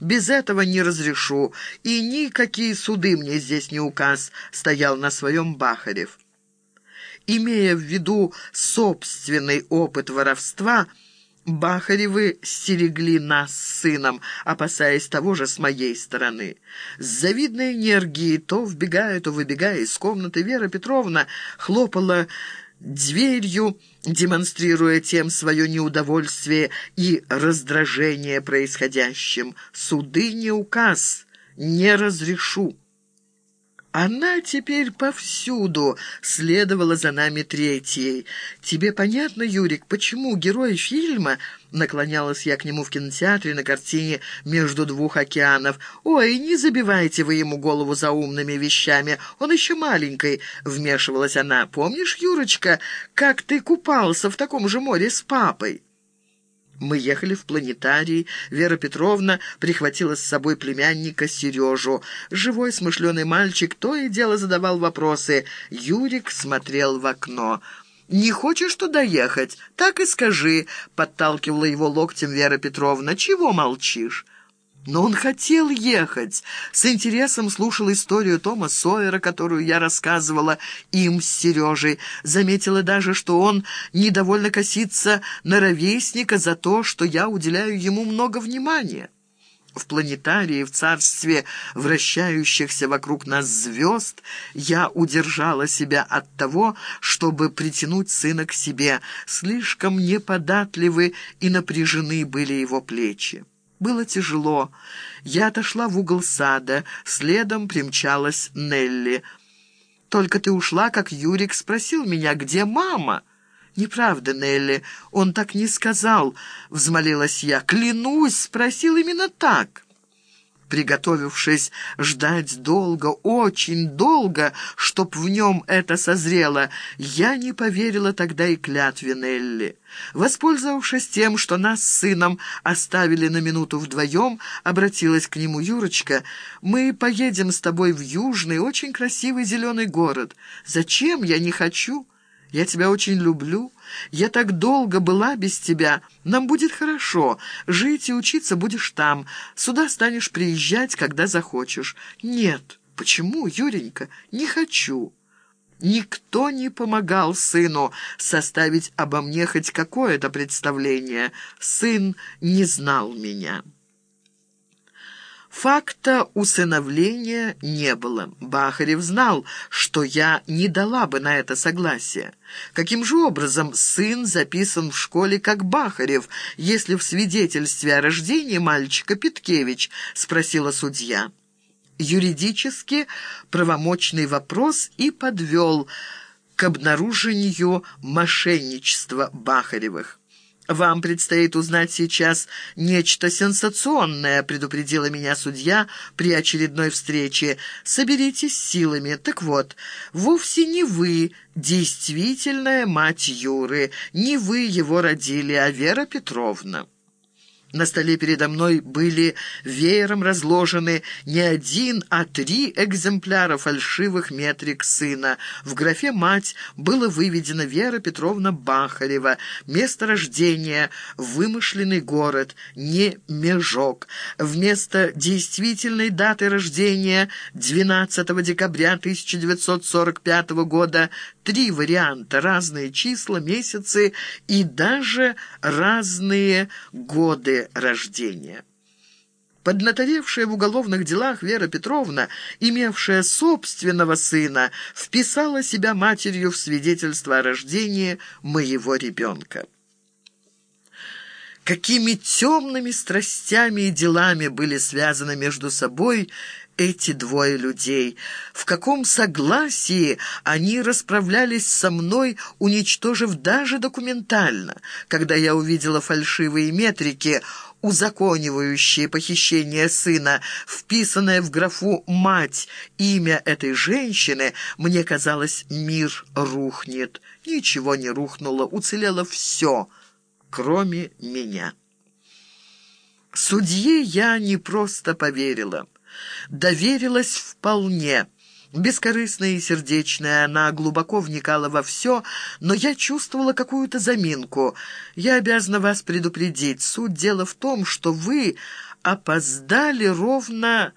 Без этого не разрешу, и никакие суды мне здесь не указ», — стоял на своем Бахарев. Имея в виду собственный опыт воровства, Бахаревы стерегли нас с сыном, опасаясь того же с моей стороны. С завидной энергией, то вбегая, то выбегая из комнаты, Вера Петровна хлопала дверью, демонстрируя тем свое неудовольствие и раздражение происходящим. «Суды не указ, не разрешу». Она теперь повсюду следовала за нами третьей. Тебе понятно, Юрик, почему герой фильма... Наклонялась я к нему в кинотеатре на картине «Между двух океанов». «Ой, не забивайте вы ему голову за умными вещами, он еще маленький», — вмешивалась она. «Помнишь, Юрочка, как ты купался в таком же море с папой?» Мы ехали в планетарий. Вера Петровна прихватила с собой племянника Сережу. Живой смышленый мальчик то и дело задавал вопросы. Юрик смотрел в окно. «Не хочешь туда ехать? Так и скажи», — подталкивала его локтем Вера Петровна. «Чего молчишь?» Но он хотел ехать. С интересом слушал историю Тома Сойера, которую я рассказывала им с Сережей. Заметила даже, что он недовольно косится на ровесника за то, что я уделяю ему много внимания. В планетарии, в царстве вращающихся вокруг нас звезд, я удержала себя от того, чтобы притянуть сына к себе. Слишком неподатливы и напряжены были его плечи. Было тяжело. Я отошла в угол сада, следом примчалась Нелли. «Только ты ушла, как Юрик спросил меня, где мама?» «Неправда, Нелли, он так не сказал», — взмолилась я. «Клянусь, спросил именно так» приготовившись ждать долго, очень долго, чтоб в нем это созрело, я не поверила тогда и клятве Нелли. Воспользовавшись тем, что нас с сыном оставили на минуту вдвоем, обратилась к нему Юрочка, «Мы поедем с тобой в южный, очень красивый зеленый город. Зачем? Я не хочу». Я тебя очень люблю. Я так долго была без тебя. Нам будет хорошо. Жить и учиться будешь там. Сюда станешь приезжать, когда захочешь. Нет. Почему, Юренька? Не хочу. Никто не помогал сыну составить обо мне хоть какое-то представление. Сын не знал меня». Факта усыновления не было. Бахарев знал, что я не дала бы на это согласия. Каким же образом сын записан в школе как Бахарев, если в свидетельстве о рождении мальчика Питкевич, спросила судья. Юридически правомочный вопрос и подвел к обнаружению мошенничества Бахаревых. «Вам предстоит узнать сейчас нечто сенсационное», — предупредила меня судья при очередной встрече. «Соберитесь силами. Так вот, вовсе не вы действительная мать Юры, не вы его родили, а Вера Петровна». На столе передо мной были веером разложены не один, а три экземпляра фальшивых метрик сына. В графе «Мать» было выведено Вера Петровна Бахарева, место рождения – вымышленный город, не Межок. Вместо действительной даты рождения – 12 декабря 1945 года – три варианта, разные числа, месяцы и даже разные годы рождения. Поднаторевшая в уголовных делах Вера Петровна, имевшая собственного сына, вписала себя матерью в свидетельство о рождении моего ребенка. Какими темными страстями и делами были связаны между собой эти двое людей, в каком согласии они расправлялись со мной, уничтожив даже документально. Когда я увидела фальшивые метрики, узаконивающие похищение сына, вписанное в графу «мать» имя этой женщины, мне казалось, мир рухнет. Ничего не рухнуло, уцелело все, кроме меня. Судье я не просто поверила доверилась вполне. Бескорыстная и сердечная, она глубоко вникала во все, но я чувствовала какую-то заминку. Я обязана вас предупредить. Суть дела в том, что вы опоздали ровно